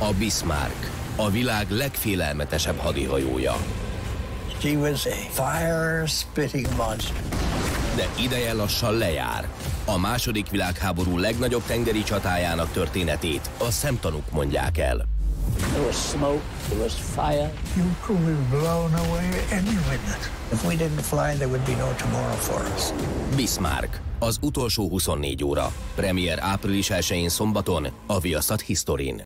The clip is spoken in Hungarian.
A Bismarck, a világ legfélelmetesebb hadihajója. She was a fire-spitting monster. De ideje lassan lejár. A második világháború legnagyobb tengeri csatájának történetét a szemtanúk mondják el. There was smoke, there was fire. You could be blown away any minute. If we didn't fly, there would be no tomorrow for us. Bismarck, az utolsó 24 óra. Premier április 1-én szombaton, a Viaszat Historin.